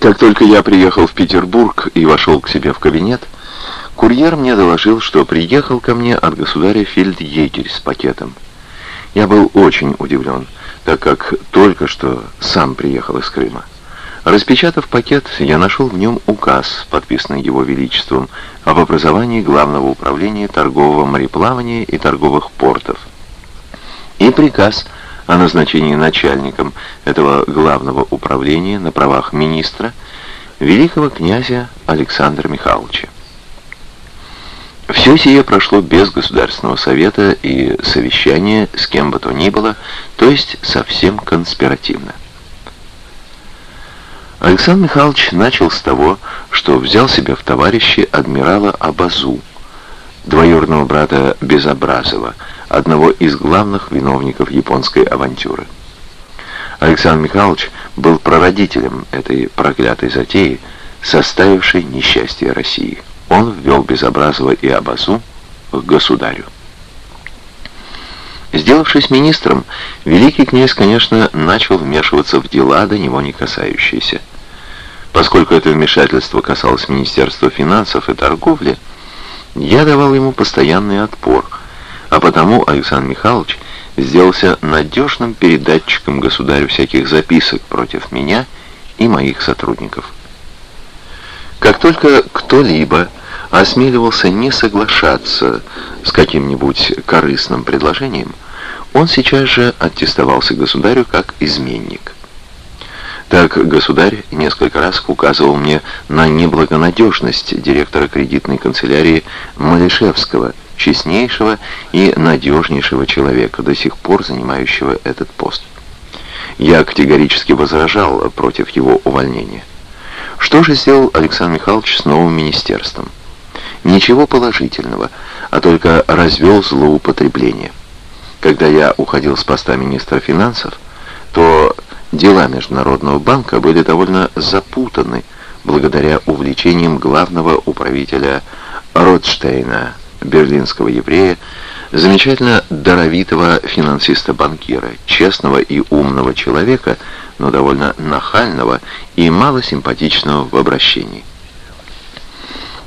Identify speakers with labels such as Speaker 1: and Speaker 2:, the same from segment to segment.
Speaker 1: Как только я приехал в Петербург и вошел к себе в кабинет, курьер мне доложил, что приехал ко мне от государя фельдъегерь с пакетом. Я был очень удивлен, так как только что сам приехал из Крыма. Распечатав пакет, я нашел в нем указ, подписанный его величеством, об образовании Главного управления торгового мореплавания и торговых портов. И приказ о назначении начальником этого главного управления на правах министра великого князя Александра Михайловича. Все сие прошло без Государственного совета и совещания с кем бы то ни было, то есть совсем конспиративно. Александр Михайлович начал с того, что взял себе в товарищи адмирала Абазу, двоюродного брата Безобразова, одного из главных виновников японской авантюры. Александр Михайлович был прародителем этой проклятой затеи, составившей несчастье России. Он ввел Безобразова и Абазу к государю. Сделавшись министром, великий князь, конечно, начал вмешиваться в дела, до него не касающиеся. Поскольку это вмешательство касалось Министерства финансов и торговли, я давал ему постоянный отпор, а потому Александр Михайлович сделался надежным передатчиком государю всяких записок против меня и моих сотрудников. Как только кто-либо осмеливался не соглашаться с каким-нибудь корыстным предложением, он сейчас же аттестовался государю как изменник. Так государь несколько раз указывал мне на неблагонадежность директора кредитной канцелярии Малишевского, честнейшего и надежнейшего человека, до сих пор занимающего этот пост. Я категорически возражал против его увольнения. Что же сделал Александр Михайлович с новым министерством? Ничего положительного, а только развел злоупотребление. Когда я уходил с поста министра финансов, то дела Международного банка были довольно запутаны благодаря увлечениям главного управителя Ротштейна, берлинского еврея, замечательно даровитого финансиста-банкира, честного и умного человека, но довольно нахального и малосимпатичного в обращении.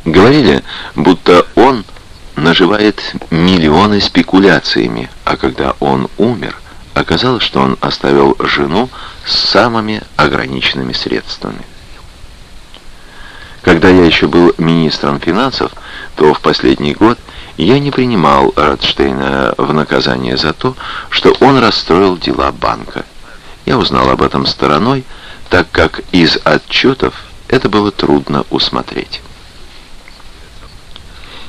Speaker 1: Говорили, будто он наживает миллионы спекуляциями, а когда он умер, оказалось, что он оставил жену с самыми ограниченными средствами. Когда я еще был министром финансов, то в последний год я не принимал Радштейна в наказание за то, что он расстроил дела банка. Я узнал об этом стороной, так как из отчетов это было трудно усмотреть.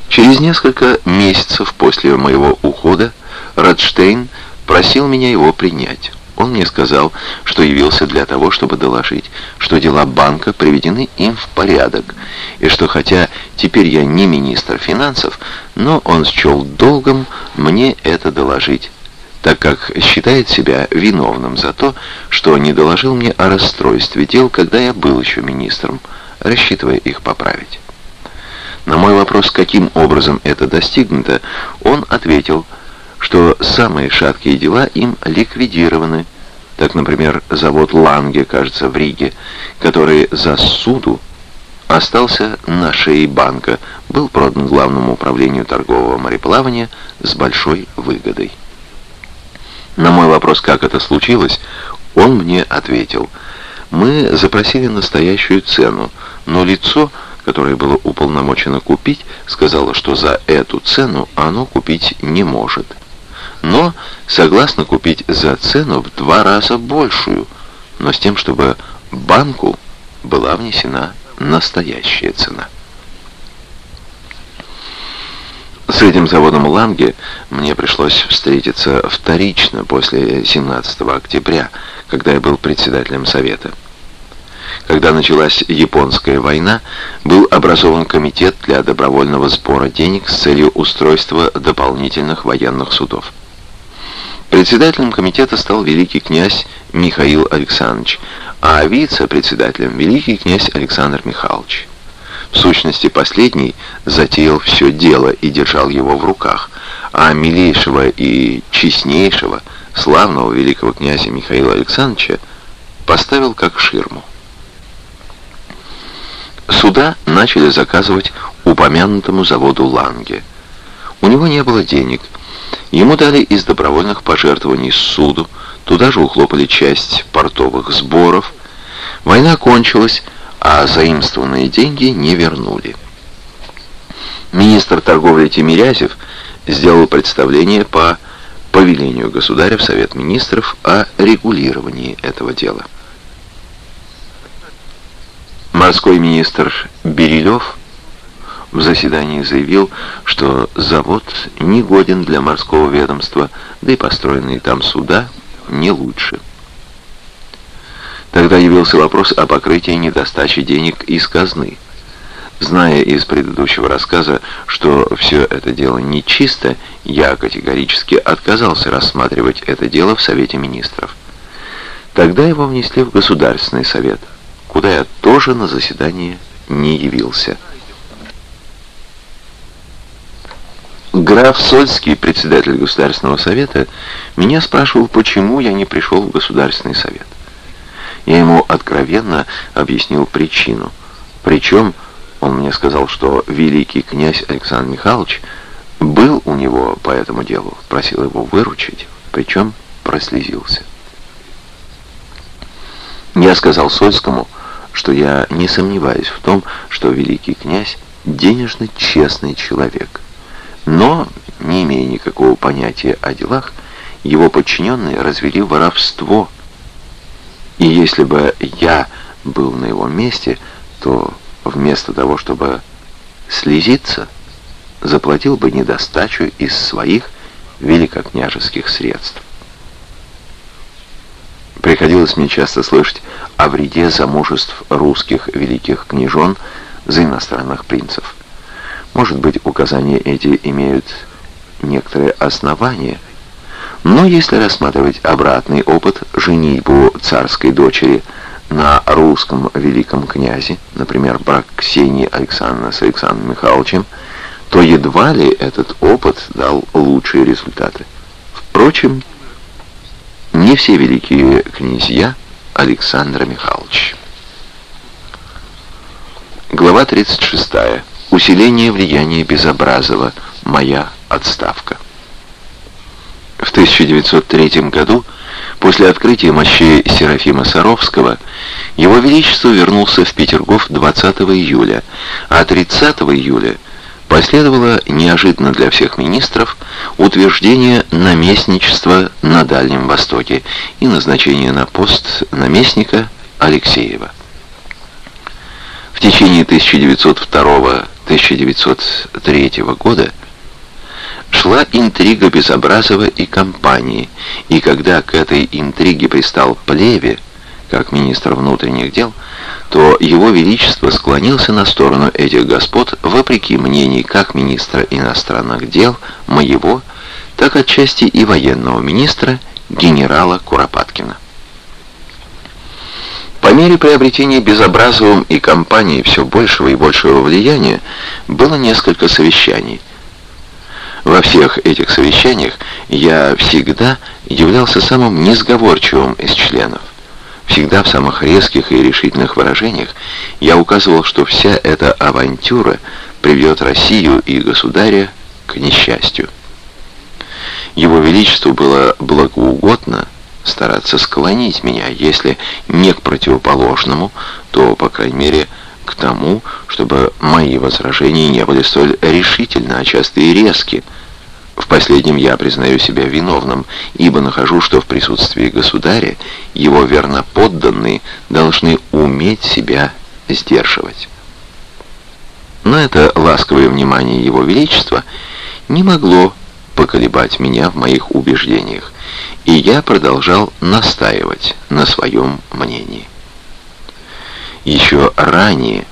Speaker 1: Через несколько месяцев после моего ухода Радштейн просил меня его принять. Он мне сказал, что явился для того, чтобы доложить, что дела банка приведены им в порядок, и что хотя теперь я не министр финансов, но он счел долгом мне это доложить, так как считает себя виновным за то, что не доложил мне о расстройстве дел, когда я был еще министром, рассчитывая их поправить. На мой вопрос, каким образом это достигнуто, он ответил – что самые шаткие дела им ликвидированы. Так, например, завод «Ланге», кажется, в Риге, который за суду остался на шее банка, был продан главному управлению торгового мореплавания с большой выгодой. На мой вопрос, как это случилось, он мне ответил, «Мы запросили настоящую цену, но лицо, которое было уполномочено купить, сказало, что за эту цену оно купить не может» но согласна купить за цену в два раза большую, но с тем, чтобы банку была внесена настоящая цена. С этим заводом «Ланге» мне пришлось встретиться вторично после 17 октября, когда я был председателем Совета. Когда началась Японская война, был образован комитет для добровольного сбора денег с целью устройства дополнительных военных судов. Председателем комитета стал великий князь Михаил Александрович, а вице-председателем великий князь Александр Михайлович. В сущности, последний затеял все дело и держал его в руках, а милейшего и честнейшего, славного великого князя Михаила Александровича поставил как ширму. Суда начали заказывать упомянутому заводу Ланге. У него не было денег. Ему дали из добровольных пожертвований суду, туда же ухлопали часть портовых сборов. Война кончилась, а заимствованные деньги не вернули. Министр торговли Тимирязев сделал представление по повелению государя в Совет министров о регулировании этого дела. Морской министр Берилев в заседании заявил, что завод не годен для морского ведомства, да и построенные там суда не лучше. Тогда явился вопрос о покрытии недостачи денег из казны. Зная из предыдущего рассказа, что все это дело нечисто, я категорически отказался рассматривать это дело в Совете Министров. Тогда его внесли в Государственный Совет, куда я тоже на заседание не явился. Граф Сольский, председатель Государственного Совета, меня спрашивал, почему я не пришел в Государственный Совет. Я ему откровенно объяснил причину. Причем он мне сказал, что великий князь Александр Михайлович был у него по этому делу, просил его выручить, причем прослезился. Я сказал Сольскому, что я не сомневаюсь в том, что великий князь денежно честный человек. Но, не имея никакого понятия о делах, его подчиненные развели воровство. И если бы я был на его месте, то вместо того, чтобы слезиться, заплатил бы недостачу из своих великокняжеских средств. Приходилось мне часто слышать о вреде замужеств русских великих княжон за иностранных принцев. Может быть, указания эти имеют некоторые основания, но если рассматривать обратный опыт женитьбу царской дочери – на русском великом князе, например, брак Ксении Александровны с Александром Михайловичем, то едва ли этот опыт дал лучшие результаты. Впрочем, не все великие князья Александра Михайловича. Глава 36. Усиление влияния Безобразова. Моя отставка. В 1903 году После открытия мощей Серафима Саровского его Величество вернулся в Петергоф 20 июля, а 30 июля последовало неожиданно для всех министров утверждение наместничества на Дальнем Востоке и назначение на пост наместника Алексеева. В течение 1902-1903 года шла интрига Безобразова и компании, и когда к этой интриге пристал Плеве, как министр внутренних дел, то его величество склонился на сторону этих господ вопреки мнений как министра иностранных дел моего, так отчасти и военного министра генерала Куропаткина. По мере приобретения Безобразовым и компанией все большего и большего влияния было несколько совещаний – во всех этих совещаниях я всегда являлся самым несговорчивым из членов. Всегда в самых резких и решительных выражениях я указывал, что вся эта авантюра приведет Россию и государя к несчастью. Его Величеству было благоугодно стараться склонить меня, если не к противоположному, то, по крайней мере, к тому, чтобы мои возражения не были столь решительны, а часто и резки. В последнем я признаю себя виновным, ибо нахожу, что в присутствии государя его верноподданные должны уметь себя сдерживать. Но это ласковое внимание его величества не могло поколебать меня в моих убеждениях, и я продолжал настаивать на своем мнении. Еще ранее,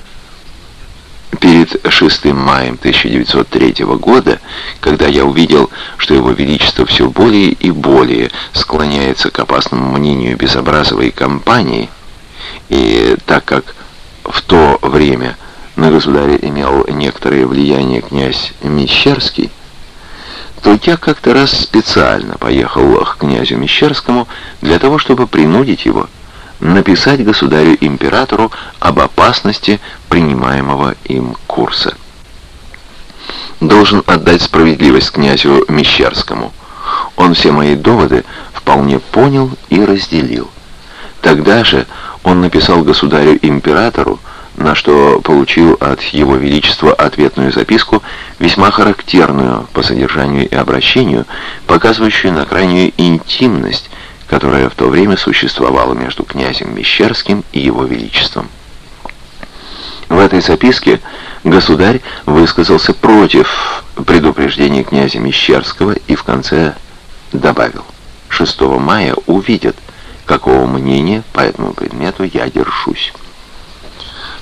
Speaker 1: перед 6 маем 1903 года, когда я увидел, что его величество все более и более склоняется к опасному мнению безобразовой компании, и так как в то время на государя имел некоторое влияние князь Мещерский, то я как-то раз специально поехал к князю Мещерскому для того, чтобы принудить его написать государю-императору об опасности принимаемого им курса. Должен отдать справедливость князю Мещерскому. Он все мои доводы вполне понял и разделил. Тогда же он написал государю-императору, на что получил от Его Величества ответную записку, весьма характерную по содержанию и обращению, показывающую на крайнюю интимность, которая в то время существовала между князем Мещерским и Его Величеством. В этой записке государь высказался против предупреждения князя Мещерского и в конце добавил, 6 мая увидят, какого мнения по этому предмету я держусь.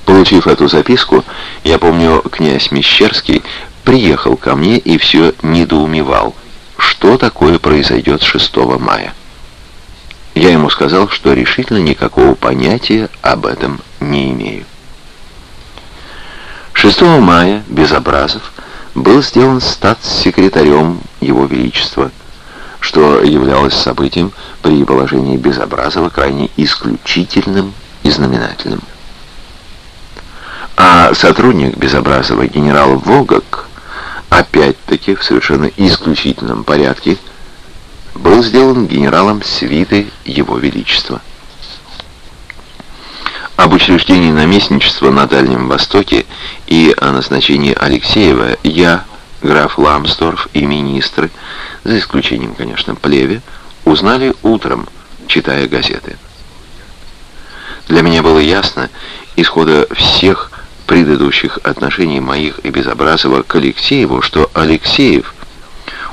Speaker 1: Получив эту записку, я помню, князь Мещерский приехал ко мне и все недоумевал, что такое произойдет 6 мая. Я ему сказал, что решительно никакого понятия об этом не имею. 6 мая Безобразов был сделан статс-секретарем Его Величества, что являлось событием при положении Безобразова крайне исключительным и знаменательным. А сотрудник Безобразова генерал Вогок, опять-таки в совершенно исключительном порядке, был сделан генералом свиты Его Величества. Об учреждении наместничества на Дальнем Востоке и о назначении Алексеева я, граф Ламсторф и министры, за исключением, конечно, Плеве, узнали утром, читая газеты. Для меня было ясно, исхода всех предыдущих отношений моих и Безобразова к Алексееву, что Алексеев,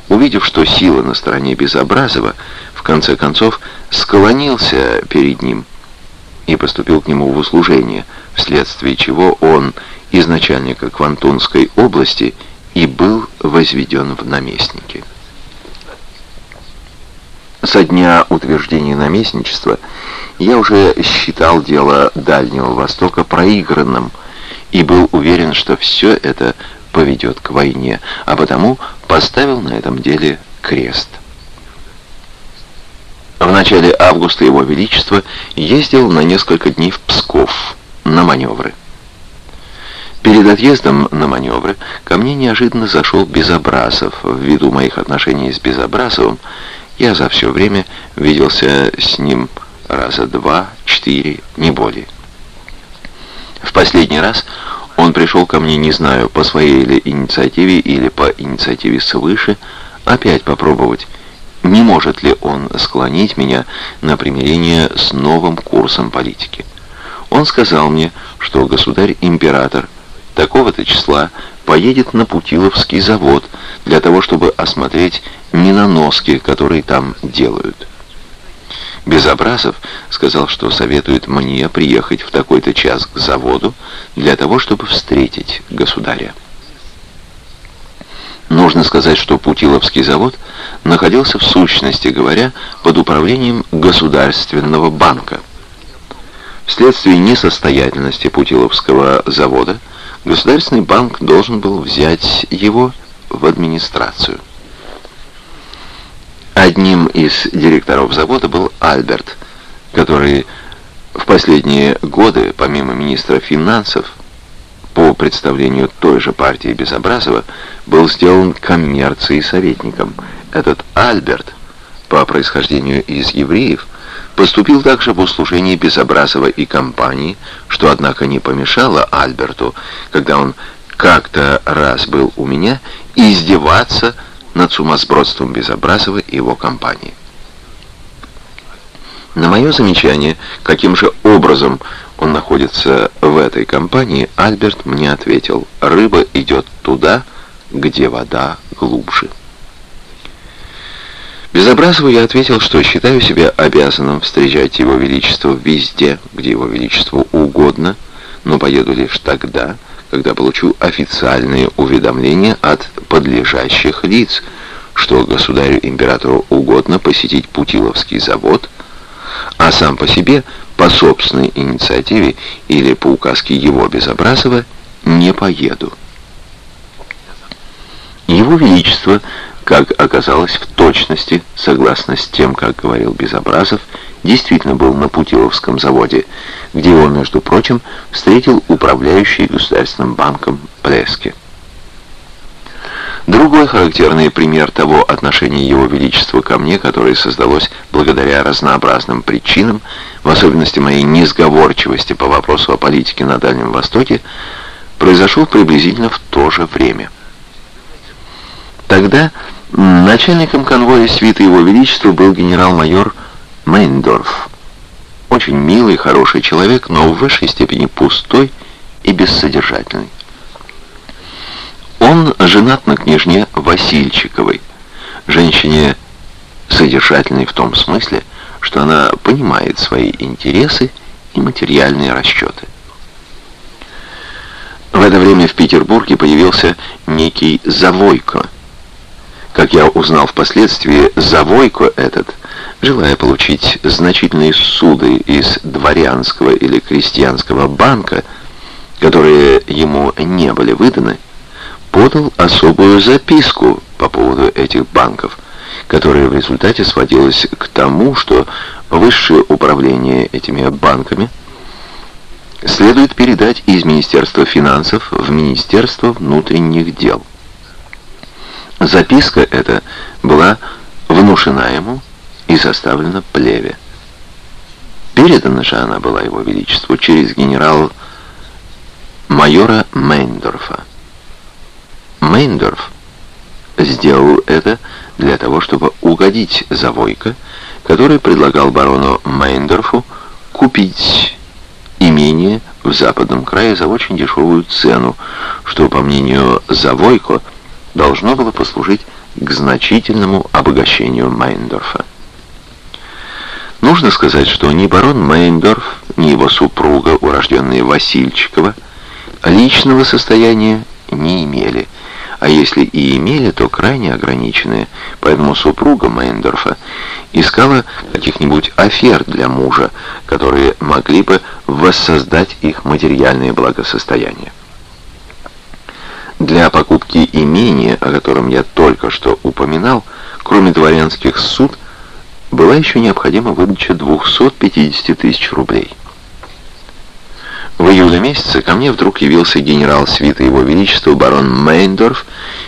Speaker 1: увидев, что сила на стороне Безобразова, в конце концов склонился перед ним и поступил к нему в услужение, вследствие чего он из начальника Квантунской области и был возведен в наместники. Со дня утверждения наместничества я уже считал дело Дальнего Востока проигранным, и был уверен, что все это поведет к войне, а потому поставил на этом деле крест. В начале августа Его Величество ездил на несколько дней в Псков на маневры. Перед отъездом на маневры ко мне неожиданно зашел Безобразов. Ввиду моих отношений с Безобразовым я за все время виделся с ним раза два, четыре, не более. В последний раз он пришел ко мне, не знаю, по своей ли инициативе или по инициативе свыше, опять попробовать, не может ли он склонить меня на примирение с новым курсом политики. Он сказал мне, что государь-император такого-то числа поедет на Путиловский завод для того, чтобы осмотреть миноноски, которые там делают. Безобразов сказал, что советует мне приехать в такой-то час к заводу для того, чтобы встретить государя. Нужно сказать, что Путиловский завод находился в сущности говоря под управлением Государственного банка. Вследствие несостоятельности Путиловского завода Государственный банк должен был взять его в администрацию. Одним из директоров завода был Альберт, который в последние годы, помимо министра финансов, по представлению той же партии Безобразова, был сделан коммерцией советником. Этот Альберт, по происхождению из евреев, поступил также в услужении Безобразова и компании, что, однако, не помешало Альберту, когда он как-то раз был у меня, издеваться над сумасбродством Безобразова и его компании. На мое замечание, каким же образом он находится в этой компании, Альберт мне ответил, рыба идет туда, где вода глубже. Безобразову я ответил, что считаю себя обязанным встречать Его Величество везде, где Его Величеству угодно, но поеду лишь тогда, когда получу официальные уведомления от подлежащих лиц, что государю-императору угодно посетить Путиловский завод, а сам по себе, по собственной инициативе или по указке его Безобразова, не поеду. Его Величество, как оказалось в точности, согласно с тем, как говорил Безобразов, действительно был на Путиловском заводе, где его, между прочим, встретил управляющий государственным банком Плески. Другой характерный пример того отношения Его Величества ко мне, которое создалось благодаря разнообразным причинам, в особенности моей несговорчивости по вопросу о политике на Дальнем Востоке, произошел приблизительно в то же время. Тогда начальником конвоя свиты Его Величества был генерал-майор Мейндорф. Очень милый, хороший человек, но в высшей степени пустой и бессодержательный. Он женат на княжне Васильчиковой, женщине содержательной в том смысле, что она понимает свои интересы и материальные расчеты. В это время в Петербурге появился некий Завойко. Как я узнал впоследствии, Завойко этот, желая получить значительные суды из дворянского или крестьянского банка, которые ему не были выданы, подал особую записку по поводу этих банков, которая в результате сводилась к тому, что высшее управление этими банками следует передать из Министерства финансов в Министерство внутренних дел. Записка эта была внушена ему и составлена плеве. Передана же она была его величеству через генерал-майора Мейндорфа. Мейндорф сделал это для того, чтобы угодить Завойко, который предлагал барону Мейндорфу купить имение в западном крае за очень дешевую цену, что, по мнению Завойко, должно было послужить к значительному обогащению Мейндорфа. Нужно сказать, что ни барон Мейндорф, ни его супруга, урожденная Васильчикова, личного состояния не имели – а если и имели, то крайне ограниченные. Поэтому супруга Мейндорфа искала каких-нибудь афер для мужа, которые могли бы воссоздать их материальное благосостояние. Для покупки имения, о котором я только что упоминал, кроме дворянских суд, была еще необходима выдача 250 тысяч рублей. В июле месяце ко мне вдруг явился генерал свита Его Величества барон Мейндорф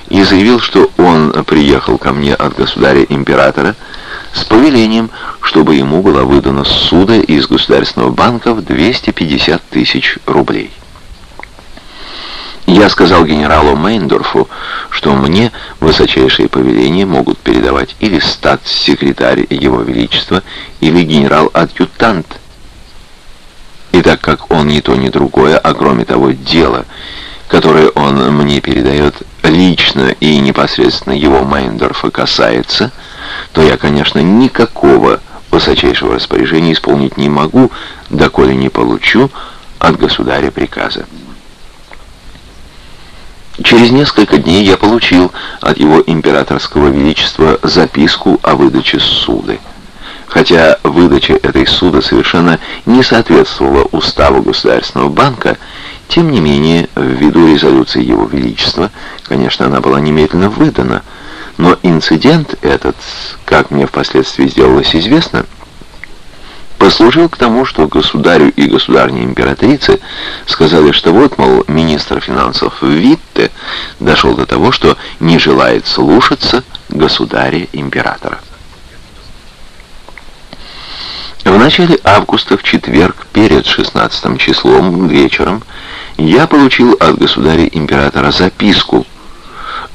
Speaker 1: и заявил, что он приехал ко мне от государя-императора с повелением, чтобы ему была выдана суда из Государственного банка в 250 тысяч рублей. Я сказал генералу Мейндорфу, что мне высочайшие повеления могут передавать или статс-секретарь Его Величества, или генерал-адъютант и так как он ни то, ни другое, а кроме того дело, которое он мне передает лично и непосредственно его Майндорфа касается, то я, конечно, никакого высочайшего распоряжения исполнить не могу, доколе не получу от государя приказа. Через несколько дней я получил от его императорского величества записку о выдаче суды. Хотя выдача этой суда совершенно не соответствовала уставу Государственного банка, тем не менее, ввиду резолюции Его Величества, конечно, она была немедленно выдана, но инцидент этот, как мне впоследствии сделалось известно, послужил к тому, что государю и государне императрице сказали, что вот, мол, министр финансов Витте дошел до того, что не желает слушаться государя-императора. В начале августа, в четверг, перед 16 числом, вечером, я получил от государя-императора записку,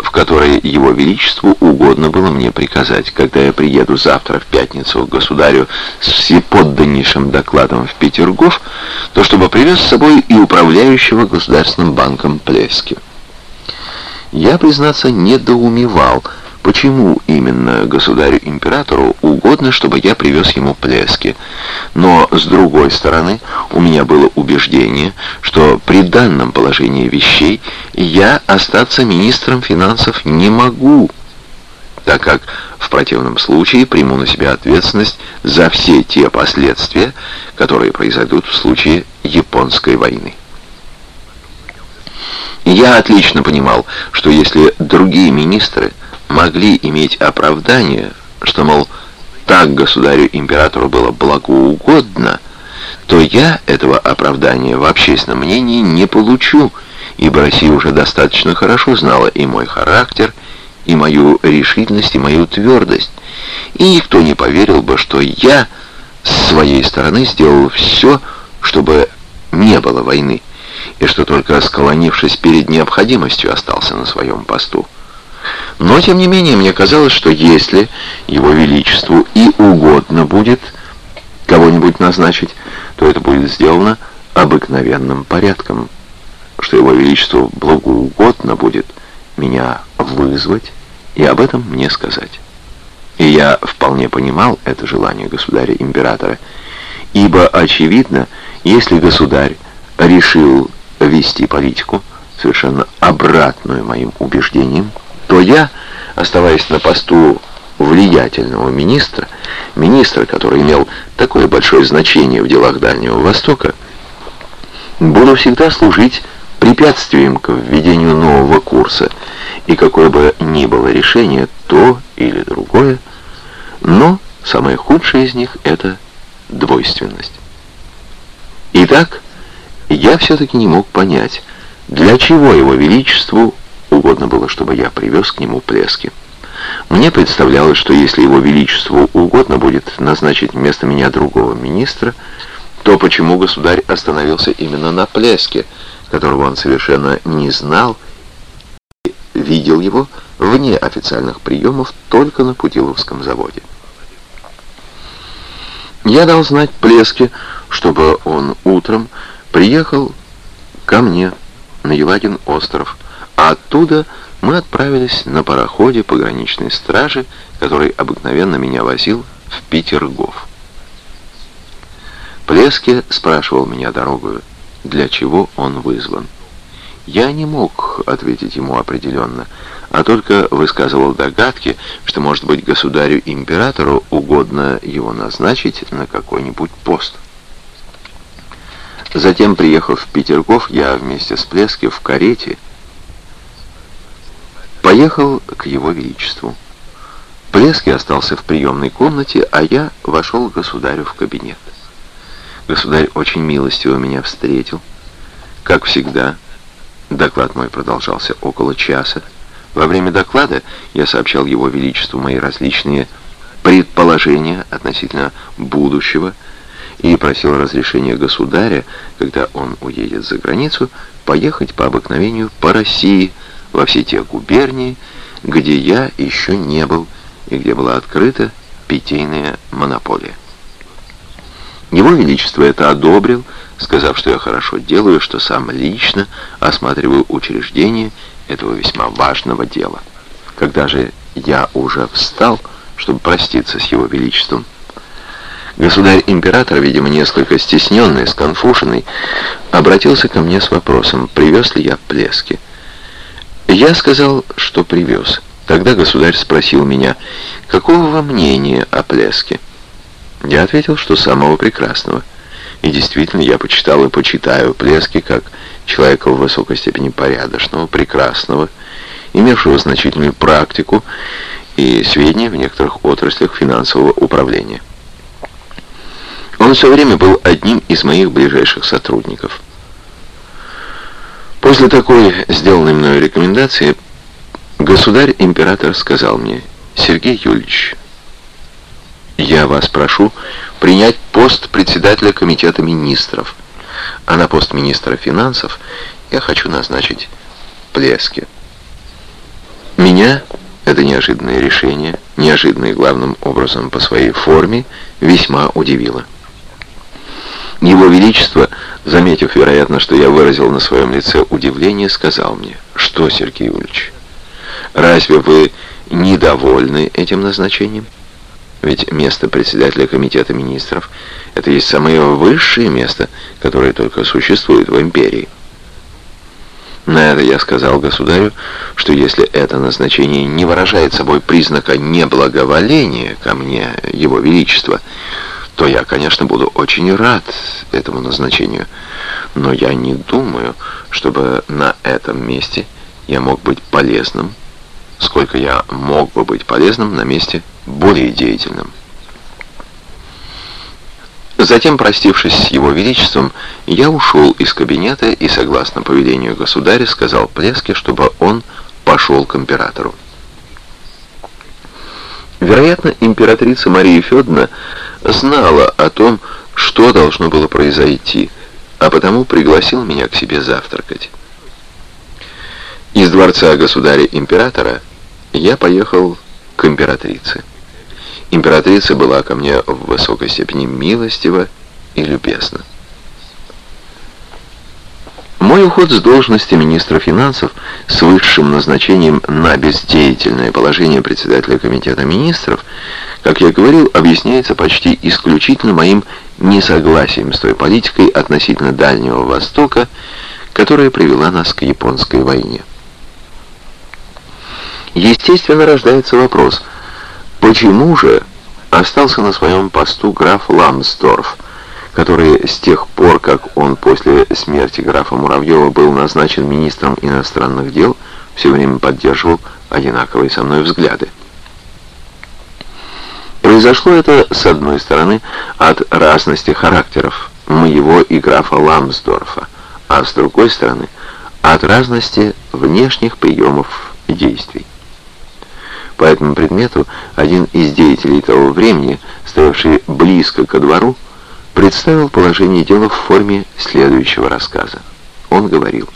Speaker 1: в которой его величеству угодно было мне приказать, когда я приеду завтра в пятницу к государю с всеподданнейшим докладом в Петергоф, то чтобы привез с собой и управляющего государственным банком Плевски. Я, признаться, недоумевал, почему именно государю-императору угодно, чтобы я привез ему плески. Но, с другой стороны, у меня было убеждение, что при данном положении вещей я остаться министром финансов не могу, так как в противном случае приму на себя ответственность за все те последствия, которые произойдут в случае японской войны. Я отлично понимал, что если другие министры могли иметь оправдание, что, мол, так государю-императору было благоугодно, то я этого оправдания в общественном мнении не получу, ибо Россия уже достаточно хорошо знала и мой характер, и мою решительность, и мою твердость, и никто не поверил бы, что я с своей стороны сделал все, чтобы не было войны, и что только склонившись перед необходимостью остался на своем посту. Но, тем не менее, мне казалось, что если Его Величеству и угодно будет кого-нибудь назначить, то это будет сделано обыкновенным порядком, что Его Величеству благоугодно будет меня вызвать и об этом мне сказать. И я вполне понимал это желание государя-императора, ибо, очевидно, если государь решил вести политику, совершенно обратную моим убеждениям, то я, оставаясь на посту влиятельного министра, министра, который имел такое большое значение в делах Дальнего Востока, буду всегда служить препятствием к введению нового курса, и какое бы ни было решение, то или другое, но самое худшее из них — это двойственность. Итак, я все-таки не мог понять, для чего его величеству угодно было, чтобы я привез к нему Плески. Мне представлялось, что если его величеству угодно будет назначить вместо меня другого министра, то почему государь остановился именно на Плеске, которого он совершенно не знал, и видел его вне официальных приемов только на Путиловском заводе. Я дал знать Плеске, чтобы он утром приехал ко мне на Елагин остров, а оттуда мы отправились на пароходе пограничной стражи, который обыкновенно меня возил в Петергоф. Плеске спрашивал меня дорогу, для чего он вызван. Я не мог ответить ему определенно, а только высказывал догадки, что, может быть, государю-императору угодно его назначить на какой-нибудь пост. Затем, приехав в Петергоф, я вместе с Плески в карете поехал к его величеству. Плески остался в приемной комнате, а я вошел к государю в кабинет. Государь очень милостиво меня встретил. Как всегда, доклад мой продолжался около часа. Во время доклада я сообщал его величеству мои различные предположения относительно будущего, и просил разрешения государя, когда он уедет за границу, поехать по обыкновению по России, во все те губернии, где я еще не был и где была открыта питейная монополия. Его Величество это одобрил, сказав, что я хорошо делаю, что сам лично осматриваю учреждение этого весьма важного дела. Когда же я уже встал, чтобы проститься с Его Величеством, Государь-император, видимо, несколько стесненный, сконфуженный, обратился ко мне с вопросом, привез ли я плески. Я сказал, что привез. Тогда государь спросил меня, какого во мнения о плеске. Я ответил, что самого прекрасного. И действительно, я почитал и почитаю плески как человека в высокой степени порядочного, прекрасного, имевшего значительную практику и сведения в некоторых отраслях финансового управления. Он все время был одним из моих ближайших сотрудников. После такой сделанной мной рекомендации государь-император сказал мне, «Сергей Юльевич, я вас прошу принять пост председателя комитета министров, а на пост министра финансов я хочу назначить Плески». Меня это неожиданное решение, неожиданное главным образом по своей форме, весьма удивило. Его Величество, заметив, вероятно, что я выразил на своем лице удивление, сказал мне, «Что, Сергей Юрьевич, разве вы недовольны этим назначением? Ведь место председателя комитета министров — это есть самое высшее место, которое только существует в империи». На это я сказал государю, что если это назначение не выражает собой признака неблаговоления ко мне, его величества, то я, конечно, буду очень рад этому назначению. Но я не думаю, чтобы на этом месте я мог быть полезным, сколько я мог бы быть полезным на месте более деятельным. Затем, простившись с его величеством, я ушел из кабинета и, согласно повелению государя, сказал Плеске, чтобы он пошел к императору. Вероятно, императрица Мария Федоровна знала о том, что должно было произойти, а потому пригласил меня к себе завтракать. Из дворца государя-императора я поехал к императрице. Императрица была ко мне в высокой степени милостива и любезна. Мой уход с должности министра финансов с высшим назначением на бездеятельное положение председателя комитета министров, как я говорил, объясняется почти исключительно моим несогласием с той политикой относительно Дальнего Востока, которая привела нас к японской войне. Естественно, рождается вопрос, почему же остался на своем посту граф Ламсдорф, который с тех пор, как он после смерти графа Муравьева был назначен министром иностранных дел, все время поддерживал одинаковые со мной взгляды. Произошло это, с одной стороны, от разности характеров моего и графа Ламсдорфа, а с другой стороны, от разности внешних приемов действий. По этому предмету один из деятелей того времени, стоявший близко ко двору, представил положение дела в форме следующего рассказа. Он говорил,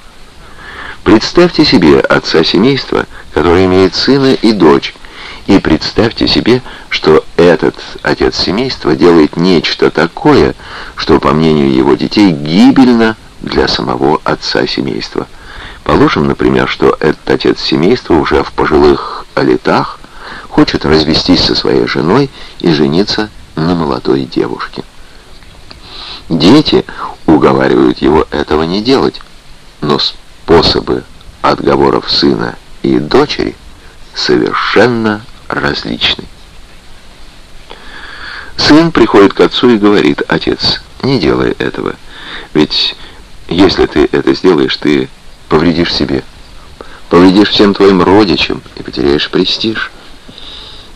Speaker 1: «Представьте себе отца семейства, который имеет сына и дочь, и представьте себе, что этот отец семейства делает нечто такое, что, по мнению его детей, гибельно для самого отца семейства. Положим, например, что этот отец семейства уже в пожилых летах хочет развестись со своей женой и жениться на молодой девушке. Дети уговаривают его этого не делать, но способы отговоров сына и дочери совершенно различны. Сын приходит к отцу и говорит, «Отец, не делай этого, ведь если ты это сделаешь, ты повредишь себе, повредишь всем твоим родичам и потеряешь престиж».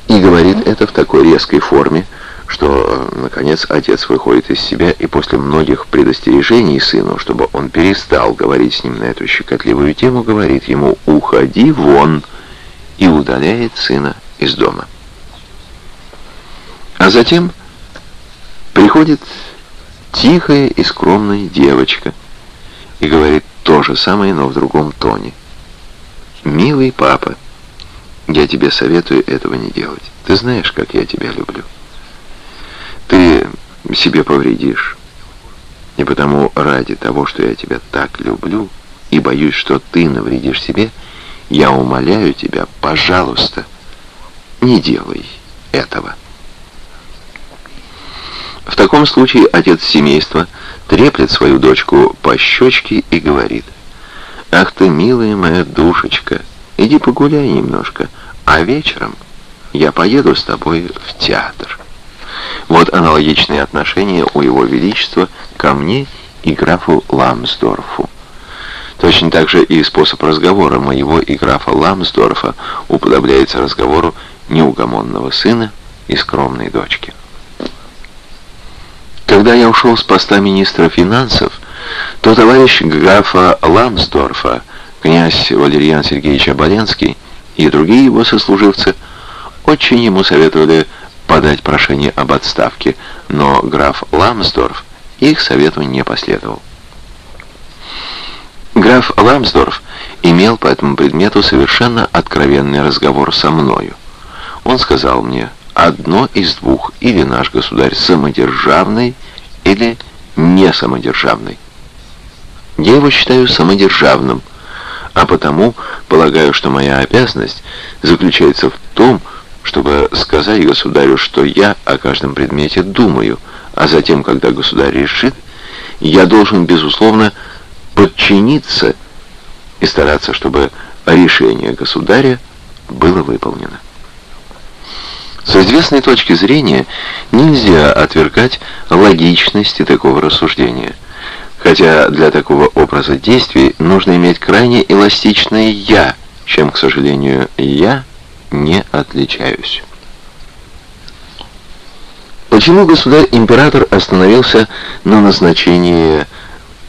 Speaker 1: И говорит это в такой резкой форме, что, наконец, отец выходит из себя и после многих предостережений сыну, чтобы он перестал говорить с ним на эту щекотливую тему, говорит ему «Уходи вон!» и удаляет сына из дома. А затем приходит тихая и скромная девочка и говорит то же самое, но в другом тоне. «Милый папа, я тебе советую этого не делать. Ты знаешь, как я тебя люблю. Ты себе повредишь. И потому ради того, что я тебя так люблю, и боюсь, что ты навредишь себе, я умоляю тебя, пожалуйста, не делай этого. В таком случае отец семейства треплет свою дочку по щечке и говорит, «Ах ты, милая моя душечка, иди погуляй немножко, а вечером я поеду с тобой в театр. Вот аналогичные отношения у его величества ко мне и графу Ламсдорфу. Точно так же и способ разговора моего и графа Ламсдорфа уподобляется разговору неугомонного сына и скромной дочки. Когда я ушел с поста министра финансов, то товарищ графа Ламсдорфа, князь Валерьян Сергеевич Оболенский, и другие его сослуживцы очень ему советовали подать прошение об отставке, но граф Ламсдорф их совету не последовал. Граф Ламсдорф имел по этому предмету совершенно откровенный разговор со мною. Он сказал мне, одно из двух, или наш государь самодержавный, или не самодержавный. Я его считаю самодержавным, а потому полагаю, что моя обязанность заключается в том, чтобы сказать государю, что я о каждом предмете думаю, а затем, когда государь решит, я должен, безусловно, подчиниться и стараться, чтобы решение государя было выполнено. С известной точки зрения нельзя отвергать логичности такого рассуждения – Хотя для такого образа действий нужно иметь крайне эластичное «я», чем, к сожалению, я не отличаюсь. Почему государь-император остановился на назначении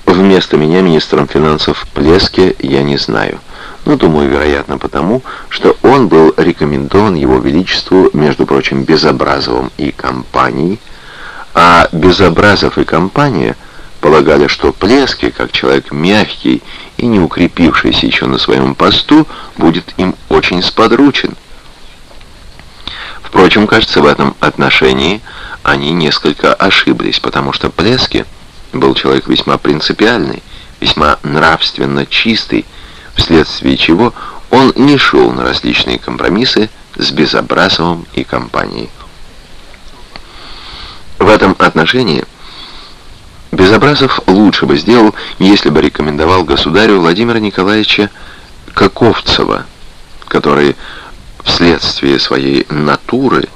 Speaker 1: вместо меня министром финансов Плеске, я не знаю. Но, думаю, вероятно, потому, что он был рекомендован его величеству, между прочим, Безобразовым и компанией, а Безобразов и компания полагали, что Плески, как человек мягкий и не укрепившийся еще на своем посту, будет им очень сподручен. Впрочем, кажется, в этом отношении они несколько ошиблись, потому что Плески был человек весьма принципиальный, весьма нравственно чистый, вследствие чего он не шел на различные компромиссы с Безобразовым и компанией. В этом отношении Безобразов лучше бы сделал, если бы рекомендовал государю Владимира Николаевича Каковцева, который вследствие своей натуры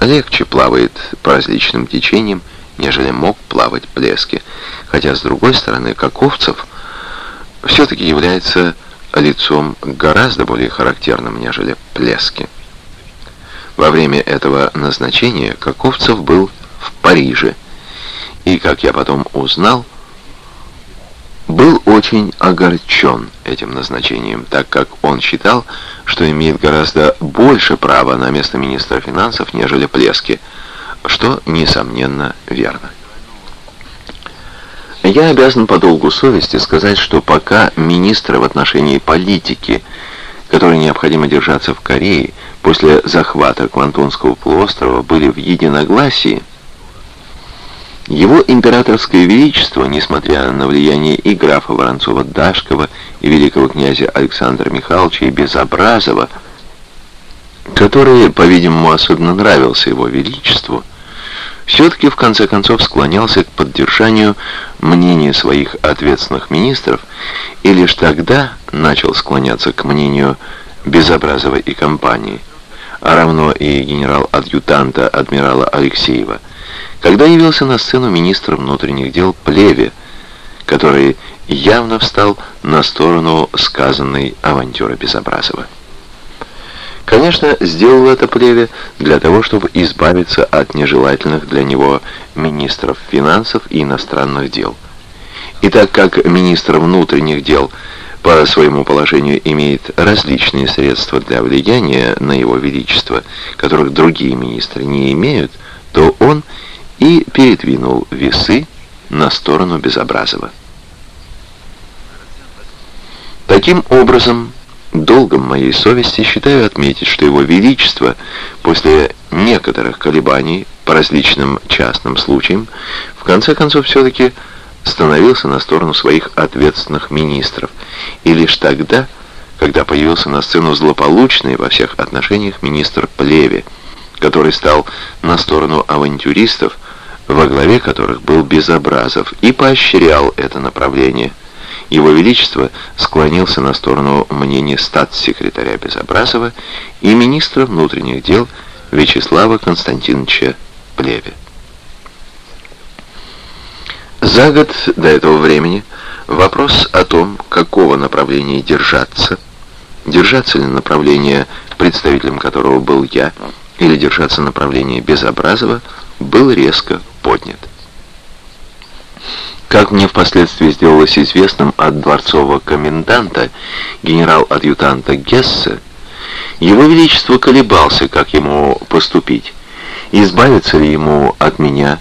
Speaker 1: легче плавает по различным течениям, нежели мог плавать Плески. Хотя, с другой стороны, Каковцев все-таки является лицом гораздо более характерным, нежели Плески. Во время этого назначения Каковцев был в Париже, и, как я потом узнал, был очень огорчен этим назначением, так как он считал, что имеет гораздо больше права на место министра финансов, нежели Плески, что, несомненно, верно. Я обязан по долгу совести сказать, что пока министры в отношении политики, которой необходимо держаться в Корее, после захвата Квантунского полуострова были в единогласии, его императорское величество, несмотря на влияние и графа Воронцова-Дашкова, и великого князя Александра Михайловича, и Безобразова, который, по-видимому, особенно нравился его величеству, все-таки в конце концов склонялся к поддержанию мнения своих ответственных министров и лишь тогда начал склоняться к мнению Безобразова и компании, а равно и генерал-адъютанта адмирала Алексеева, когда явился на сцену министр внутренних дел Плеве, который явно встал на сторону сказанной авантюры Безобразова. Конечно, сделал это Плеве для того, чтобы избавиться от нежелательных для него министров финансов и иностранных дел. И так как министр внутренних дел по своему положению имеет различные средства для влияния на его величество, которых другие министры не имеют, то он и передвинул весы на сторону Безобразова. Таким образом, долгом моей совести считаю отметить, что его величество после некоторых колебаний по различным частным случаям в конце концов все-таки становился на сторону своих ответственных министров, и лишь тогда, когда появился на сцену злополучный во всех отношениях министр Плеве, который стал на сторону авантюристов, во главе которых был Безобразов, и поощрял это направление. Его Величество склонился на сторону мнения статс-секретаря Безобразова и министра внутренних дел Вячеслава Константиновича Плеве. За год до этого времени вопрос о том, какого направления держаться, держаться ли направление, представителем которого был я, или держаться направление Безобразова, был резко поднят. Как мне впоследствии сделалось известным от дворцового коменданта, генерал-адъютанта Гессе, его Величество колебался, как ему поступить. Избавиться ли ему от меня,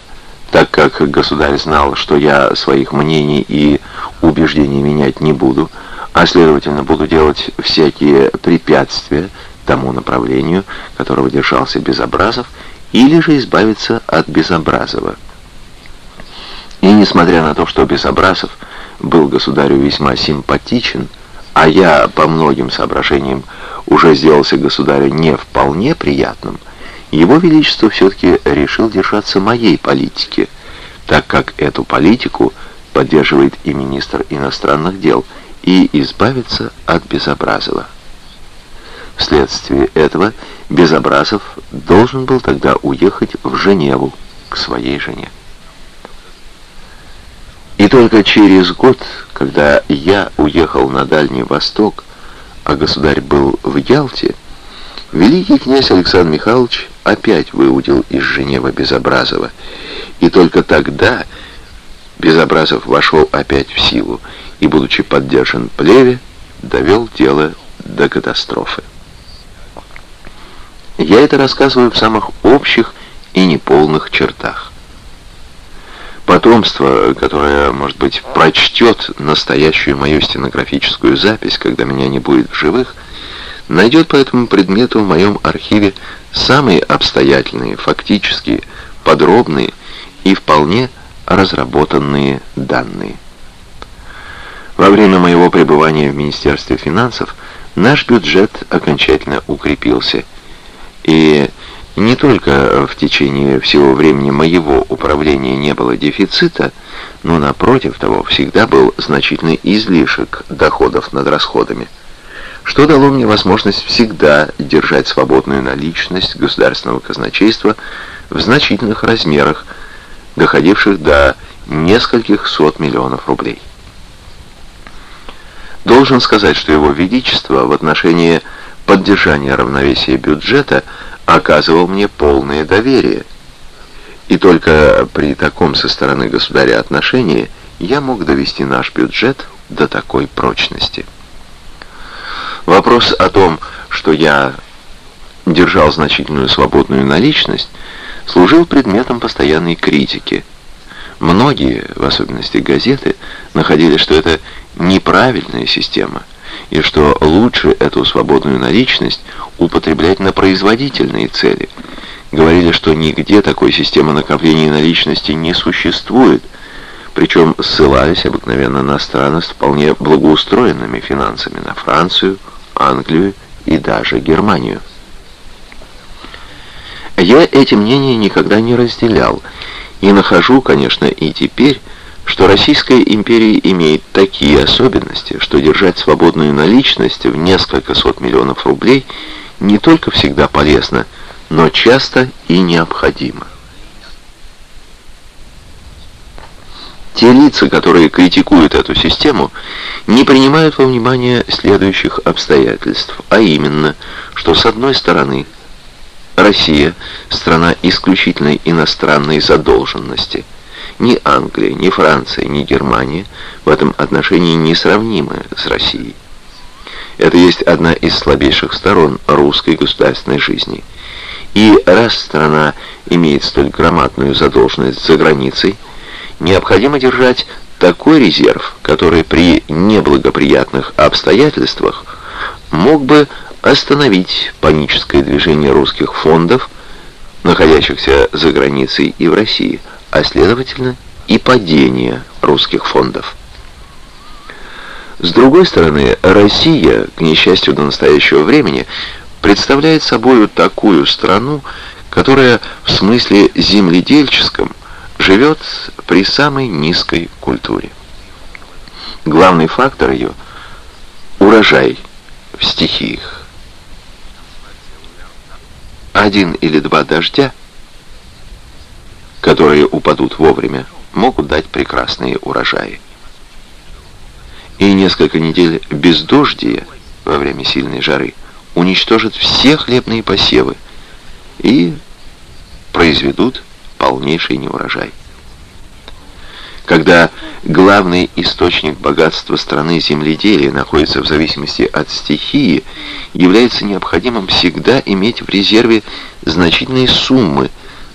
Speaker 1: так как государь знал, что я своих мнений и убеждений менять не буду, а следовательно буду делать всякие препятствия тому направлению, которого держался Безобразов, или же избавиться от Безобразова. И несмотря на то, что Безобразов был государю весьма симпатичен, а я по многим соображениям уже сделался государю не вполне приятным, его Величество все-таки решил держаться моей политики, так как эту политику поддерживает и министр иностранных дел, и избавиться от Безобразова. Вследствие этого Безобразов должен был тогда уехать в Женеву к своей жене. И только через год, когда я уехал на Дальний Восток, а государь был в Ялте, Великий князь Александр Михайлович опять выудил из Женевы Безобразова, и только тогда Безобразов вошел опять в силу и, будучи поддержан плеве, довел дело до катастрофы. Я это рассказываю в самых общих и неполных чертах. Потомство, которое, может быть, прочтет настоящую мою стенографическую запись, когда меня не будет в живых, найдет по этому предмету в моем архиве самые обстоятельные, фактические, подробные и вполне разработанные данные. Во время моего пребывания в Министерстве финансов наш бюджет окончательно укрепился, и не только в течение всего времени моего управления не было дефицита, но напротив того всегда был значительный излишек доходов над расходами что дало мне возможность всегда держать свободную наличность государственного казначейства в значительных размерах, доходивших до нескольких сот миллионов рублей. Должен сказать, что его величество в отношении поддержания равновесия бюджета оказывал мне полное доверие. И только при таком со стороны государя отношении я мог довести наш бюджет до такой прочности. Вопрос о том, что я держал значительную свободную наличность, служил предметом постоянной критики. Многие, в особенности газеты, находили, что это неправильная система, и что лучше эту свободную наличность употреблять на производительные цели. Говорили, что нигде такой системы накопления наличности не существует, причем ссылались обыкновенно на страны с вполне благоустроенными финансами, на Францию, Англию и даже Германию. Я эти мнения никогда не разделял, и нахожу, конечно, и теперь, что Российская империя имеет такие особенности, что держать свободную наличность в несколько сот миллионов рублей не только всегда полезно, но часто и необходимо. Те лица, которые критикуют эту систему, не принимают во внимание следующих обстоятельств, а именно, что с одной стороны Россия – страна исключительной иностранной задолженности. Ни Англия, ни Франция, ни Германия в этом отношении не сравнимы с Россией. Это есть одна из слабейших сторон русской государственной жизни. И раз страна имеет столь громадную задолженность за границей – необходимо держать такой резерв, который при неблагоприятных обстоятельствах мог бы остановить паническое движение русских фондов, находящихся за границей и в России, а следовательно и падение русских фондов. С другой стороны, Россия, к несчастью до настоящего времени, представляет собой такую страну, которая в смысле земледельческом живет при самой низкой культуре. Главный фактор ее – урожай в стихиях. Один или два дождя, которые упадут вовремя, могут дать прекрасные урожаи. И несколько недель бездождия во время сильной жары уничтожат все хлебные посевы и произведут полнейший неурожай. Когда главный источник богатства страны земледелия находится в зависимости от стихии, является необходимым всегда иметь в резерве значительные суммы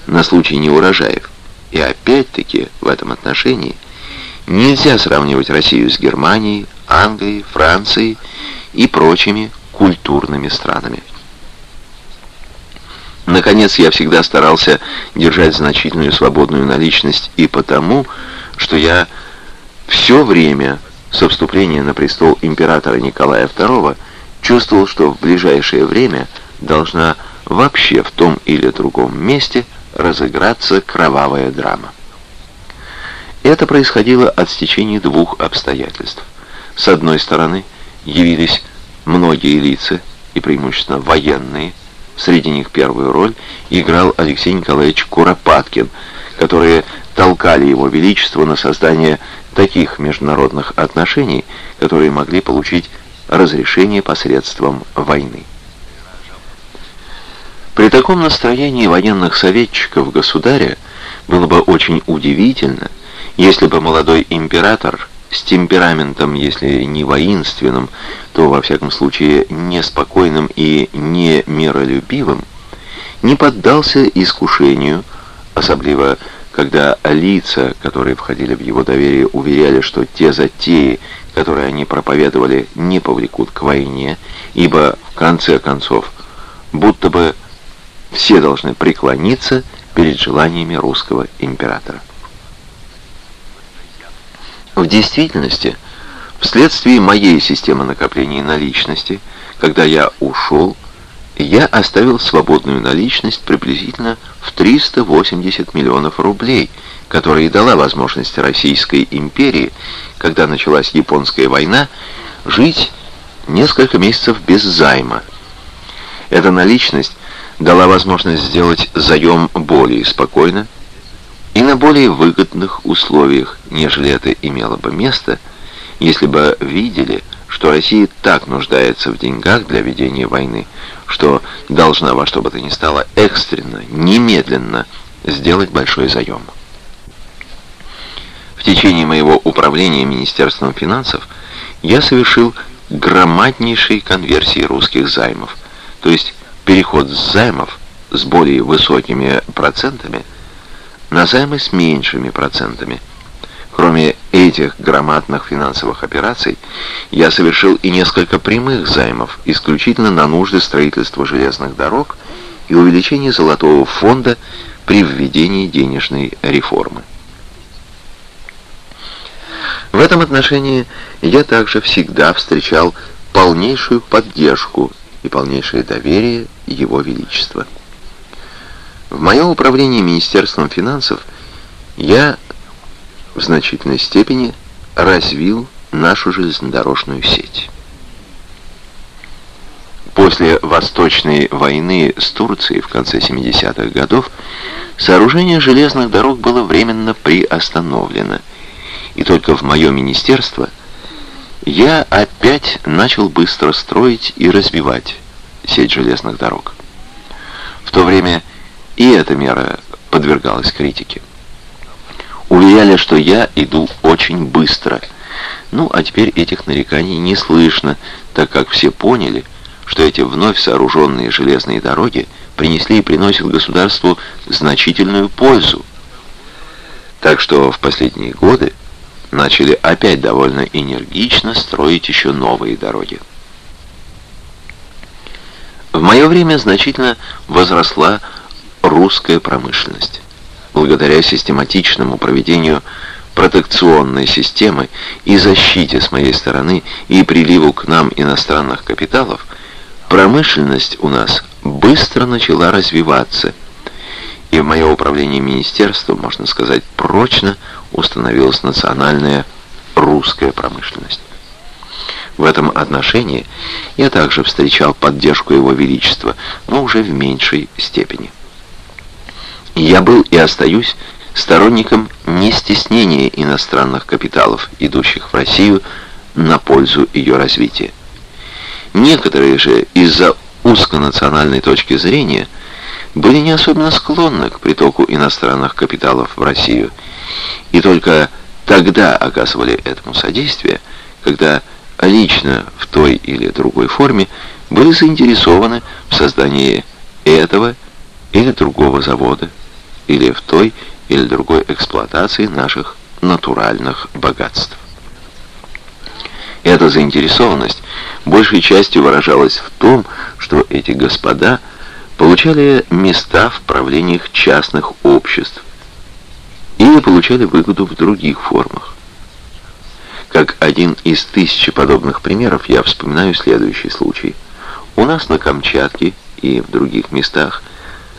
Speaker 1: на случай неурожаев. И опять-таки в этом отношении нельзя сравнивать Россию с Германией, Англией, Францией и прочими культурными странами. Наконец, я всегда старался держать значительную свободную наличность и потому, что я все время со вступления на престол императора Николая II чувствовал, что в ближайшее время должна вообще в том или другом месте разыграться кровавая драма. Это происходило от стечения двух обстоятельств. С одной стороны, явились многие лица, и преимущественно военные, Среди них первую роль играл Алексей Николаевич Куропаткин, которые толкали его величество на создание таких международных отношений, которые могли получить разрешение посредством войны. При таком настроении военных советчиков государя было бы очень удивительно, если бы молодой император с темпераментом, если не воинственным, то, во всяком случае, неспокойным и не миролюбивым, не поддался искушению, особливо когда лица, которые входили в его доверие, уверяли, что те затеи, которые они проповедовали, не повлекут к войне, ибо, в конце концов, будто бы все должны преклониться перед желаниями русского императора. В действительности, вследствие моей системы накопления наличности, когда я ушел, я оставил свободную наличность приблизительно в 380 миллионов рублей, которая и дала возможность Российской империи, когда началась Японская война, жить несколько месяцев без займа. Эта наличность дала возможность сделать заем более спокойно и на более выгодных условиях, нежели это имело бы место, если бы видели, что Россия так нуждается в деньгах для ведения войны, что должна во что бы то ни стало экстренно, немедленно сделать большой заем. В течение моего управления Министерством финансов я совершил громаднейшие конверсии русских займов, то есть переход с займов с более высокими процентами на займы с меньшими процентами. Кроме этих громадных финансовых операций, я совершил и несколько прямых займов, исключительно на нужды строительства железных дорог и увеличения золотого фонда при введении денежной реформы. В этом отношении я также всегда встречал полнейшую поддержку и полнейшее доверие Его Величества. В мое управление Министерством финансов я в значительной степени развил нашу железнодорожную сеть. После Восточной войны с Турцией в конце 70-х годов сооружение железных дорог было временно приостановлено, и только в мое министерство – я опять начал быстро строить и развивать сеть железных дорог. В то время и эта мера подвергалась критике. Уверяли, что я иду очень быстро. Ну, а теперь этих нареканий не слышно, так как все поняли, что эти вновь сооруженные железные дороги принесли и приносят государству значительную пользу. Так что в последние годы начали опять довольно энергично строить еще новые дороги. В мое время значительно возросла русская промышленность. Благодаря систематичному проведению протекционной системы и защите с моей стороны и приливу к нам иностранных капиталов, промышленность у нас быстро начала развиваться, и в мое управление министерством, можно сказать, прочно установилась национальная русская промышленность. В этом отношении я также встречал поддержку Его Величества, но уже в меньшей степени. Я был и остаюсь сторонником нестеснения иностранных капиталов, идущих в Россию на пользу ее развития. Некоторые же из-за узконациональной точки зрения были не особенно склонны к притоку иностранных капиталов в Россию – и только тогда оказывали этому содействие, когда лично в той или другой форме были заинтересованы в создании этого или другого завода, или в той или другой эксплуатации наших натуральных богатств. Эта заинтересованность большей частью выражалась в том, что эти господа получали места в правлениях частных обществ, или получали выгоду в других формах. Как один из тысячи подобных примеров я вспоминаю следующий случай. У нас на Камчатке и в других местах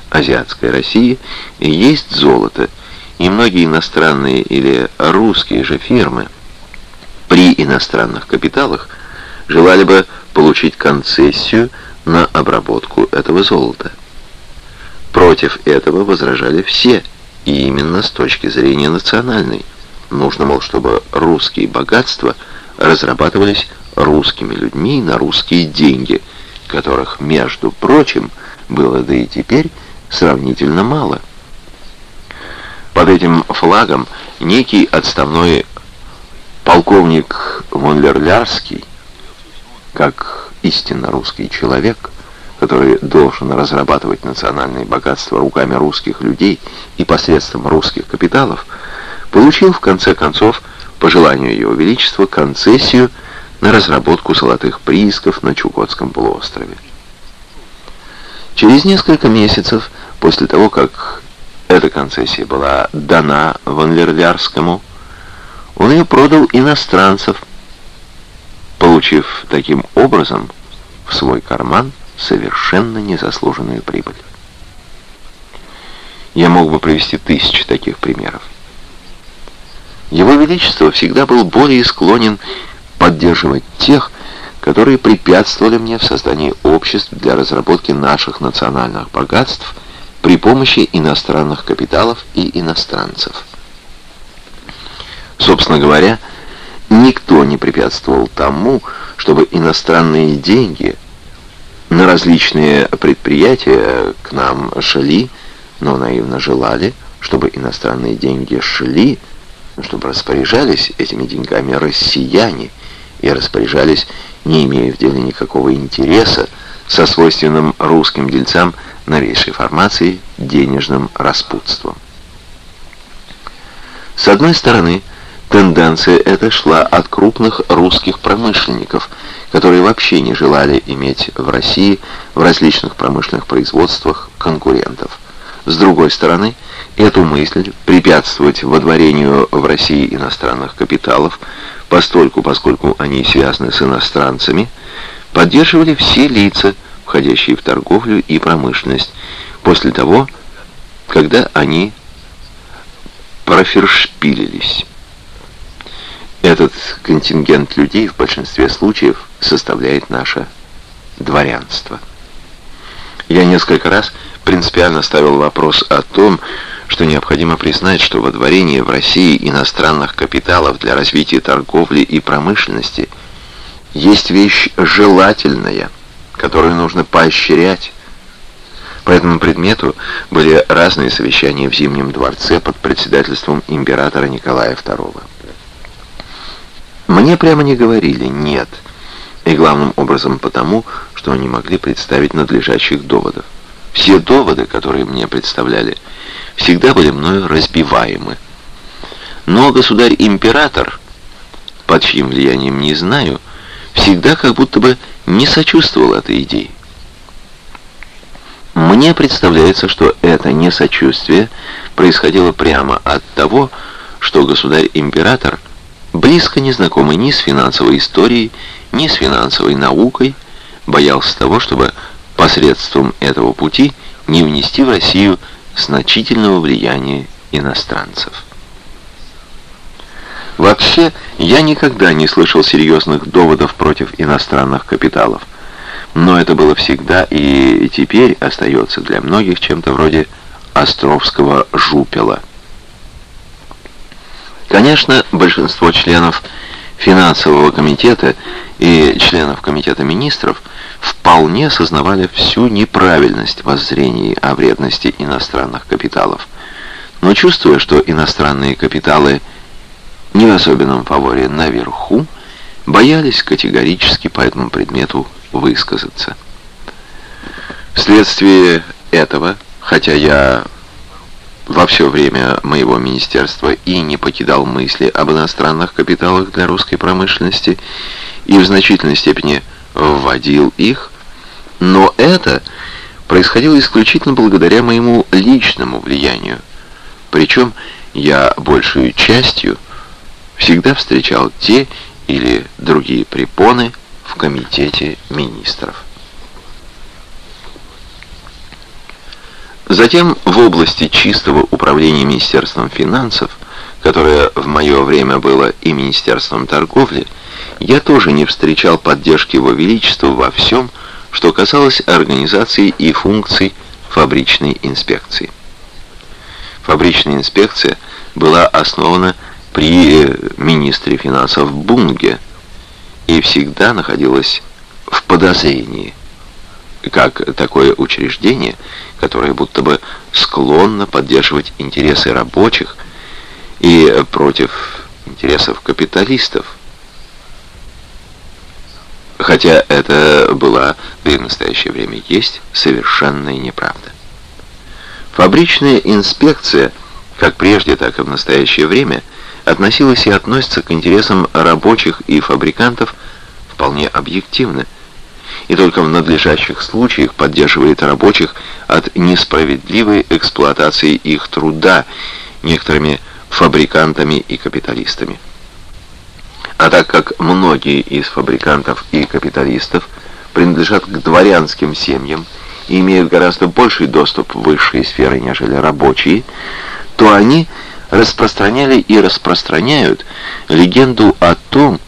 Speaker 1: азиатской России есть золото, и многие иностранные или русские же фирмы при иностранных капиталах желали бы получить концессию на обработку этого золота. Против этого возражали все – и именно с точки зрения национальной. Нужно, мол, чтобы русские богатства разрабатывались русскими людьми на русские деньги, которых, между прочим, было, да и теперь, сравнительно мало. Под этим флагом некий отставной полковник von Лерлярский, как истинно русский человек, который должен разрабатывать национальные богатства руками русских людей и посредством русских капиталов, получил в конце концов, по желанию Его Величества, концессию на разработку золотых приисков на Чукотском полуострове. Через несколько месяцев после того, как эта концессия была дана Ванлервярскому, он ее продал иностранцев, получив таким образом в свой карман совершенно незаслуженную прибыль. Я мог бы привести тысячи таких примеров. Его Величество всегда был более склонен поддерживать тех, которые препятствовали мне в создании обществ для разработки наших национальных богатств при помощи иностранных капиталов и иностранцев. Собственно говоря, никто не препятствовал тому, чтобы иностранные деньги на различные предприятия к нам шли, но наивно желали, чтобы иностранные деньги шли, чтобы распоряжались этими деньгами россияне и распоряжались, не имея в деле никакого интереса, со свойственным русским дельцам новейшей формации денежным распутством. С одной стороны, Тенденция эта шла от крупных русских промышленников, которые вообще не желали иметь в России в различных промышленных производствах конкурентов. С другой стороны, эту мысль препятствовать водворению в России иностранных капиталов, постольку, поскольку они связаны с иностранцами, поддерживали все лица, входящие в торговлю и промышленность, после того, когда они профершпилились. Этот контингент людей в большинстве случаев составляет наше дворянство. Я несколько раз принципиально ставил вопрос о том, что необходимо признать, что водворение в России иностранных капиталов для развития торговли и промышленности есть вещь желательная, которую нужно поощрять. По этому предмету были разные совещания в Зимнем дворце под председательством императора Николая II. Мне прямо не говорили «нет», и главным образом потому, что они могли представить надлежащих доводов. Все доводы, которые мне представляли, всегда были мною разбиваемы. Но государь-император, под чьим влиянием не знаю, всегда как будто бы не сочувствовал этой идее. Мне представляется, что это несочувствие происходило прямо от того, что государь-император – близко не знакомый ни с финансовой историей, ни с финансовой наукой, боялся того, чтобы посредством этого пути не внести в Россию значительного влияния иностранцев. Вообще, я никогда не слышал серьезных доводов против иностранных капиталов, но это было всегда и теперь остается для многих чем-то вроде островского жупела – Конечно, большинство членов финансового комитета и членов комитета министров вполне осознавали всю неправильность воззрений о вредности иностранных капиталов. Но чувствуя, что иностранные капиталы не в особенном фаворе наверху, боялись категорически по этому предмету высказаться. Вследствие этого, хотя я во все время моего министерства и не покидал мысли об иностранных капиталах для русской промышленности и в значительной степени вводил их, но это происходило исключительно благодаря моему личному влиянию. Причем я большую частью всегда встречал те или другие препоны в комитете министров. Затем в области чистого управления Министерством финансов, которое в мое время было и Министерством торговли, я тоже не встречал поддержки Его Величества во всем, что касалось организации и функций фабричной инспекции. Фабричная инспекция была основана при министре финансов Бунге и всегда находилась в подозрении. Как такое учреждение, которое будто бы склонно поддерживать интересы рабочих и против интересов капиталистов. Хотя это была, да и в настоящее время есть, совершенная неправда. Фабричная инспекция, как прежде, так и в настоящее время, относилась и относится к интересам рабочих и фабрикантов вполне объективно, и только в надлежащих случаях поддерживает рабочих от несправедливой эксплуатации их труда некоторыми фабрикантами и капиталистами. А так как многие из фабрикантов и капиталистов принадлежат к дворянским семьям и имеют гораздо больший доступ в высшие сферы, нежели рабочие, то они распространяли и распространяют легенду о том,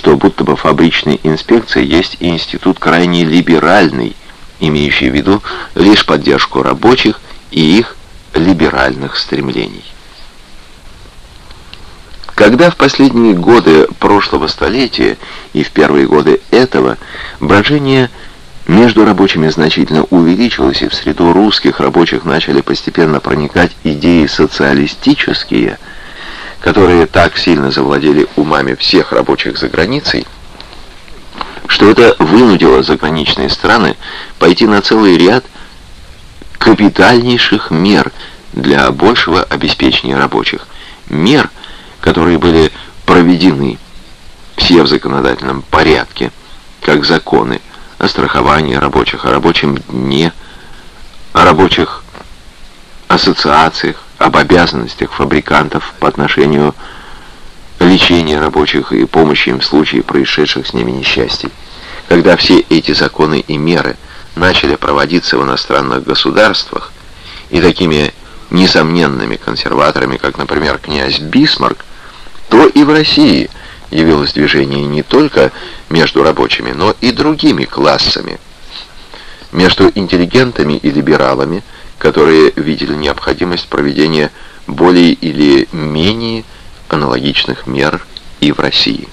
Speaker 1: что будто бы фабричная инспекция есть институт крайне либеральный, имеющий в виду лишь поддержку рабочих и их либеральных стремлений. Когда в последние годы прошлого столетия и в первые годы этого брожение между рабочими значительно увеличилось, и в среду русских рабочих начали постепенно проникать идеи социалистические, которые так сильно завладели умами всех рабочих за границей, что это вынудило заграничные страны пойти на целый ряд капитальнейших мер для большего обеспечения рабочих. Мер – которые были проведены все в законодательном порядке, как законы о страховании рабочих, о рабочем дне, о рабочих ассоциациях, об обязанностях фабрикантов по отношению лечения рабочих и помощи им в случае происшедших с ними несчастий. Когда все эти законы и меры начали проводиться в иностранных государствах, и такими несомненными консерваторами, как, например, князь Бисмарк, то и в России явилось движение не только между рабочими, но и другими классами, между интеллигентами и либералами, которые видели необходимость проведения более или менее аналогичных мер и в России.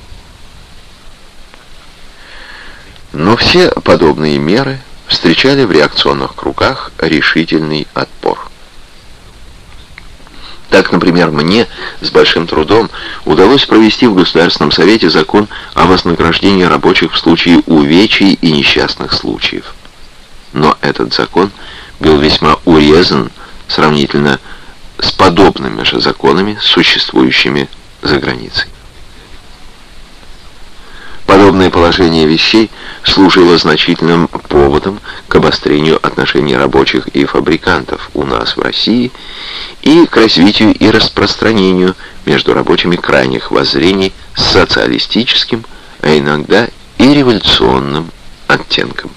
Speaker 1: Но все подобные меры встречали в реакционных кругах решительный отпор. Так, например, мне с большим трудом удалось провести в Государственном Совете закон о вознаграждении рабочих в случае увечий и несчастных случаев. Но этот закон был весьма урезан сравнительно с подобными же законами, существующими за границей. Подобное положение вещей служило значительным поводом к обострению отношений рабочих и фабрикантов у нас в России и к развитию и распространению между рабочими крайних воззрений с социалистическим, а иногда и революционным оттенком.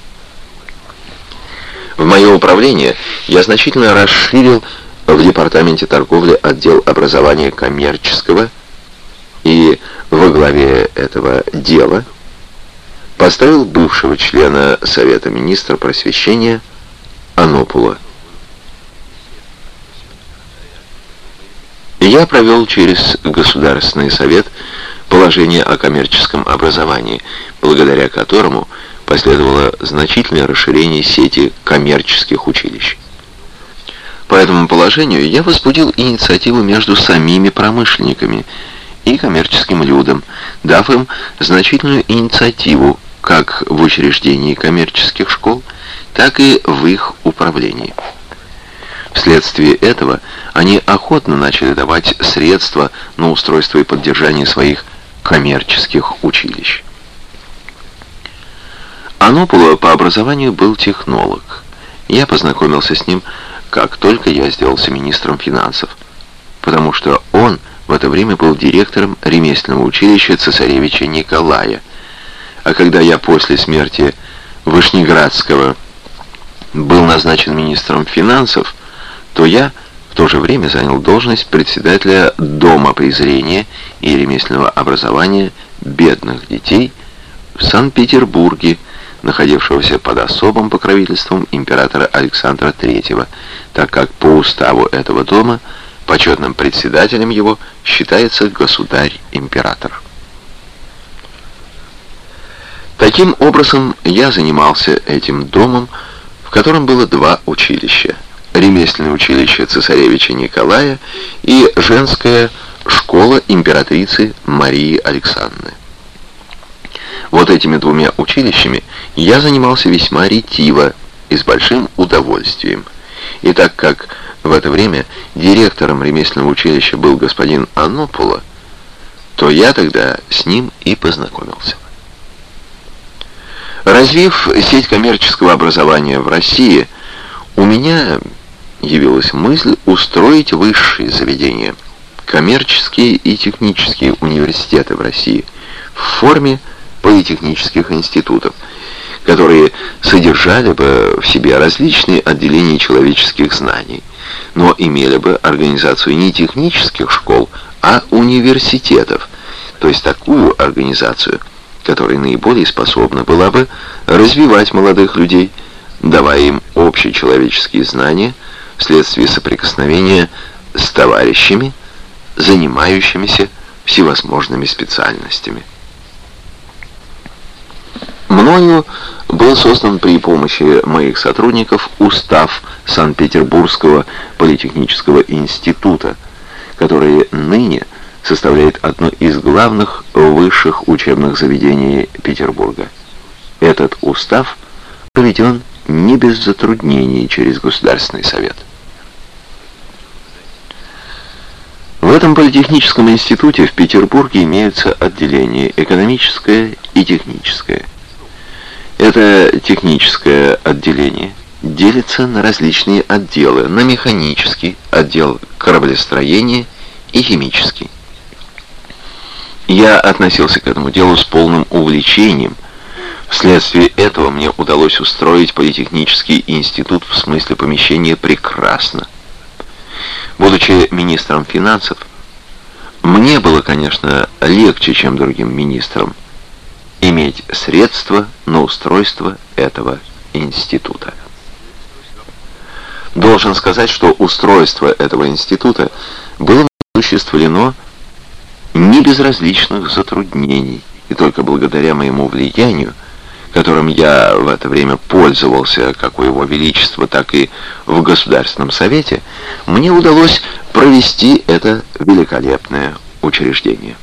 Speaker 1: В мое управление я значительно расширил в Департаменте торговли отдел образования коммерческого и во главе этого дела поставил бывшего члена Совета министра просвещения Анопула. Я провел через Государственный совет положение о коммерческом образовании, благодаря которому последовало значительное расширение сети коммерческих училищ. По этому положению я возбудил инициативу между самими промышленниками – и коммерческим людям, дав им значительную инициативу как в учреждении коммерческих школ, так и в их управлении. Вследствие этого они охотно начали давать средства на устройство и поддержание своих коммерческих училищ. Анопула по образованию был технолог. Я познакомился с ним, как только я сделался министром финансов, потому что он – в это время был директором ремесленного училища цесаревича Николая. А когда я после смерти Вышнеградского был назначен министром финансов, то я в то же время занял должность председателя Дома презрения и ремесленного образования бедных детей в Санкт-Петербурге, находившегося под особым покровительством императора Александра III, так как по уставу этого дома – Почетным председателем его считается государь-император. Таким образом, я занимался этим домом, в котором было два училища. Ремесленное училище цесаревича Николая и женская школа императрицы Марии Александры. Вот этими двумя училищами я занимался весьма ретиво и с большим удовольствием. И так как в это время директором ремесленного училища был господин Анопола, то я тогда с ним и познакомился. Развив сеть коммерческого образования в России, у меня явилась мысль устроить высшие заведения, коммерческие и технические университеты в России в форме политехнических институтов, которые содержали бы в себе различные отделения человеческих знаний, но имели бы организацию не технических школ, а университетов, то есть такую организацию, которая наиболее способна была бы развивать молодых людей, давая им общечеловеческие знания вследствие соприкосновения с товарищами, занимающимися всевозможными специальностями. Мною был создан при помощи моих сотрудников устав Санкт-Петербургского политехнического института, который ныне составляет одно из главных высших учебных заведений Петербурга. Этот устав проведен не без затруднений через Государственный совет. В этом политехническом институте в Петербурге имеются отделения экономическое и техническое. Это техническое отделение делится на различные отделы, на механический, отдел кораблестроения и химический. Я относился к этому делу с полным увлечением. Вследствие этого мне удалось устроить политехнический институт в смысле помещения прекрасно. Будучи министром финансов, мне было, конечно, легче, чем другим министрам, иметь средства на устройство этого института. Должен сказать, что устройство этого института было осуществлено не без различных затруднений, и только благодаря моему влиянию, которым я в это время пользовался как у Его Величества, так и в Государственном Совете, мне удалось провести это великолепное учреждение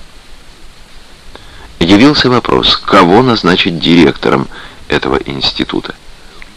Speaker 1: явился вопрос, кого назначить директором этого института.